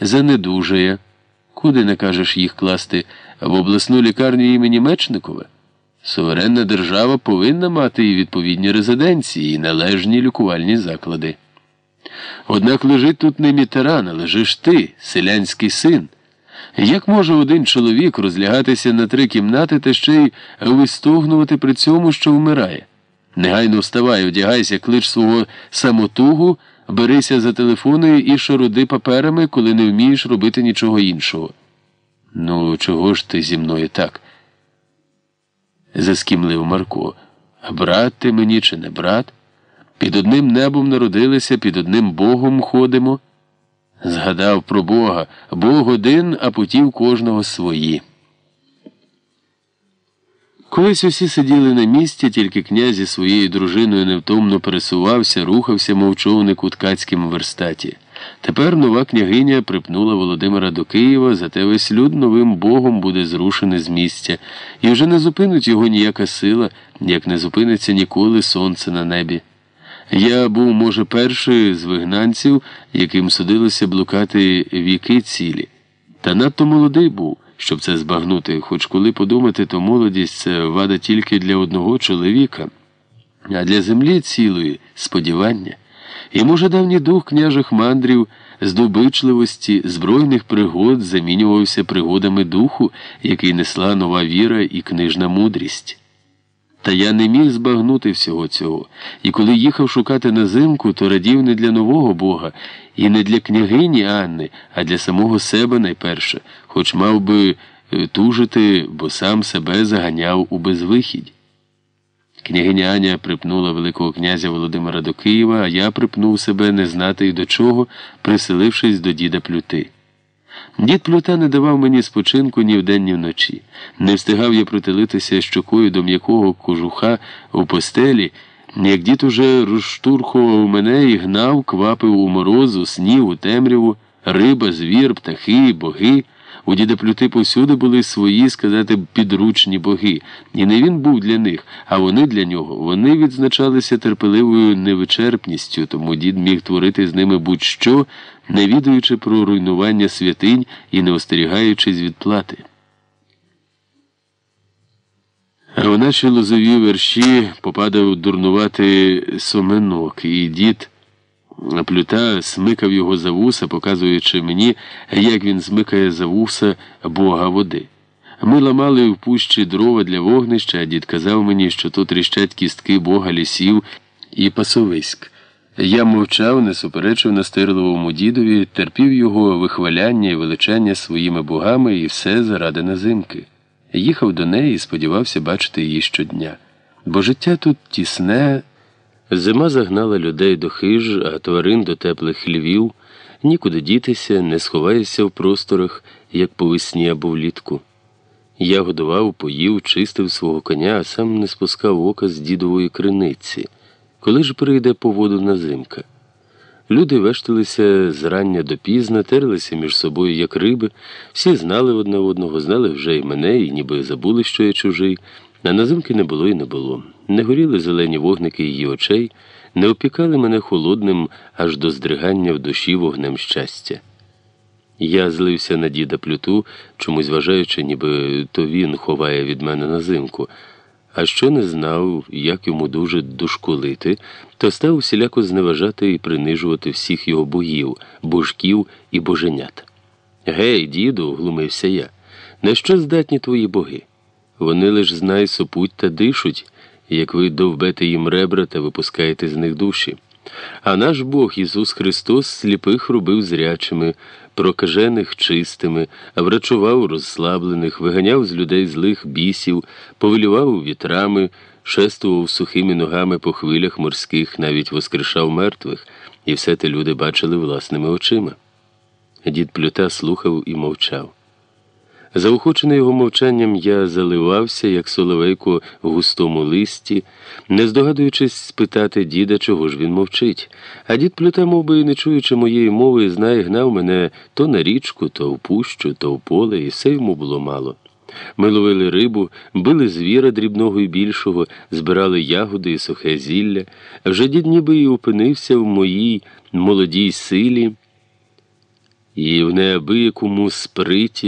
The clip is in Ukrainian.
занедужає. Куди накажеш їх класти в обласну лікарню імені Мечникова? Суверенна держава повинна мати і відповідні резиденції, і належні лікувальні заклади. Однак лежить тут не мітеран, лежиш ти, селянський син. Як може один чоловік розлягатися на три кімнати та ще й вистогнувати при цьому, що вмирає? Негайно вставай, одягайся, клич свого самотугу, берися за телефоною і шаруди паперами, коли не вмієш робити нічого іншого. Ну, чого ж ти зі мною так? заскімлив Марко. Брат ти мені чи не брат? Під одним небом народилися, під одним Богом ходимо. Згадав про Бога, Бог один, а путів кожного свої. Колись усі сиділи на місці, тільки князь зі своєю дружиною невтомно пересувався, рухався, мов човник у ткацькому верстаті. Тепер нова княгиня припнула Володимира до Києва, зате весь люд новим богом буде зрушений з місця, і вже не зупинить його ніяка сила, як не зупиниться ніколи сонце на небі. Я був, може, перший з вигнанців, яким судилося блукати віки цілі. Та надто молодий був, щоб це збагнути, хоч коли подумати, то молодість це вада тільки для одного чоловіка, а для землі цілої сподівання. І, може, давній дух княжих мандрів, здобичливості, збройних пригод замінювався пригодами духу, який несла нова віра і книжна мудрість. Та я не міг збагнути всього цього, і коли їхав шукати назимку, то радів не для нового Бога, і не для княгині Анни, а для самого себе найперше, хоч мав би е, тужити, бо сам себе заганяв у безвихідь. Княгиня Аня припнула Великого князя Володимира до Києва, а я припнув себе не знати й до чого, приселившись до діда Плюти. Дід Плюта не давав мені спочинку ні вдень, ні вночі. Не встигав я притилитися щокою до м'якого кожуха у постелі, як дід уже розштурхував мене і гнав, квапив у морозу, снів, у темряву, риба, звір, птахи, боги. У діда Плюти повсюди були свої, сказати, підручні боги. І не він був для них, а вони для нього. Вони відзначалися терпеливою невичерпністю, тому дід міг творити з ними будь-що, не відаючи про руйнування святинь і не остерігаючись відплати. А в наші лозові верші попадав дурнувати соменок, і дід. Плюта смикав його за вуса, показуючи мені, як він змикає за вуса бога води. Ми ламали в пущі дрова для вогнища, а дід казав мені, що тут тріщать кістки бога лісів і пасовиськ. Я мовчав, не суперечив настирливому дідові, терпів його вихваляння і величання своїми богами і все заради назимки. Їхав до неї і сподівався бачити її щодня. Бо життя тут тісне. Зима загнала людей до хиж, а тварин до теплих хлівів, нікуди дітися, не сховаєшся в просторах, як по весні або влітку. Я годував, поїв, чистив свого коня, а сам не спускав ока з дідової криниці. Коли ж прийде по воду назимка? Люди вешталися зрання до пізна, терлися між собою, як риби, всі знали одне одного, знали вже і мене, і ніби забули, що я чужий. На назимки не було і не було. Не горіли зелені вогники її очей, не опікали мене холодним аж до здригання в душі вогнем щастя. Я злився на діда плюту, чомусь вважаючи, ніби то він ховає від мене назимку. А що не знав, як йому дуже дошколити, то став усіляко зневажати і принижувати всіх його богів, божків і боженят. Гей, діду, глумився я, на що здатні твої боги? Вони лиш знай сопуть та дишуть, як ви довбете їм ребра та випускаєте з них душі. А наш Бог Ісус Христос сліпих робив зрячими, прокажених чистими, врачував розслаблених, виганяв з людей злих бісів, повелював вітрами, шествував сухими ногами по хвилях морських, навіть воскрешав мертвих, і все те люди бачили власними очима. Дід Плюта слухав і мовчав. Заохочений його мовчанням, я заливався, як соловейко в густому листі, не здогадуючись спитати діда, чого ж він мовчить. А дід плюта, мов би, не чуючи моєї мови, знає, гнав мене то на річку, то в пущу, то в поле, і все йому було мало. Ми ловили рибу, били звіра дрібного і більшого, збирали ягоди і сухе зілля. Вже дід ніби і опинився в моїй молодій силі. і в неабиякому сприті.